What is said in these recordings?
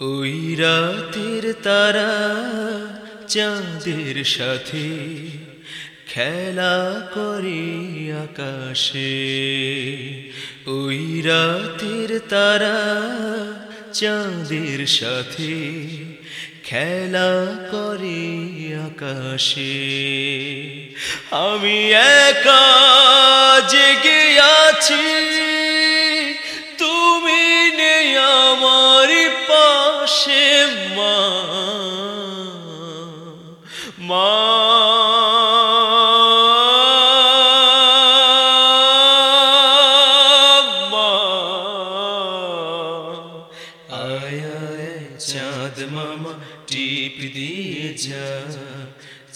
ওই রাতের তারা চাঁদের সাথে খেলা করে আকাশে। ওই রাতের তারা চাঁদের সাথে খেলা করে আকাশে। আমি একা জেগে আছি। পাশে মা মা।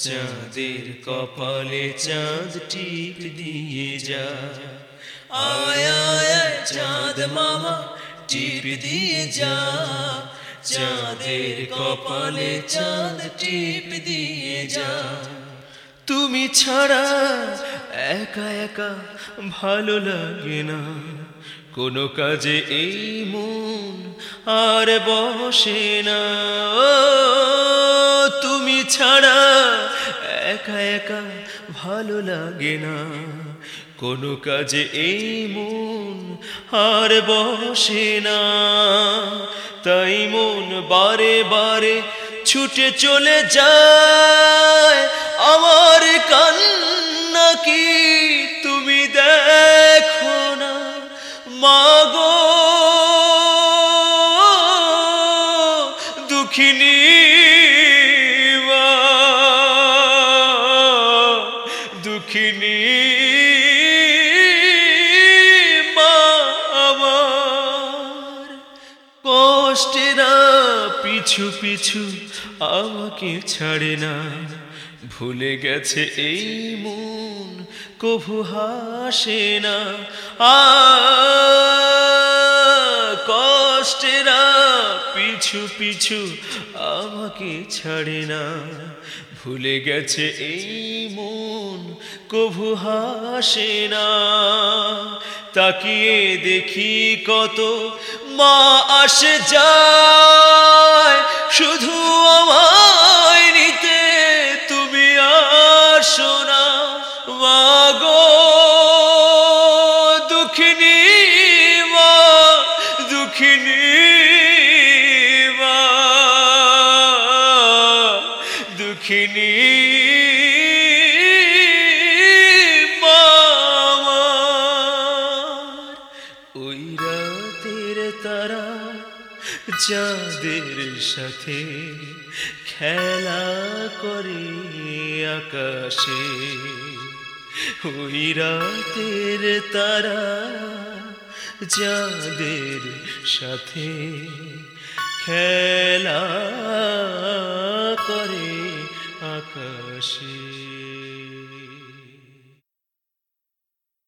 চাঁদের কপালে চাঁদ টিপ দিয়ে যা। আয় আয়, চাঁদ মামা, টিপ দিয়ে যা। চাঁদের কপালে চাঁদ টিপ দিয়ে যা। তুমি ছাড়া একা একা ভালো লাগে না। কোনো কাজে এই মন আর বসে না। তুমি ছাড়া একা একা ভালো লাগে না। কোনো কাজে এই মন আর বসে না। তাই মন বারে বারে ছুটে চলে যায়। আমার কান্না কি তুমি দেখো না? মাগো, দুঃখিনী পিছু পিছু আমাকে ছাড়ে না। ভুলে গেছে এই মন, কভু হাসে না। আ কষ্টেরা পিছু পিছু আমাকে ছাড়ে না। ভুলে গেছে এই মন কভু হাসে তাকিয়ে দেখি কত মা আসে যায়। শুধু আমায় নিতে তুমি আসো না। মাগো দুঃখিনী মা দুঃখিনী মা, দুঃখিনী চাঁদের সাথে খেলা করে আকাশে। ওই রাতের তারা চাঁদের সাথে খেলা করে আকাশে।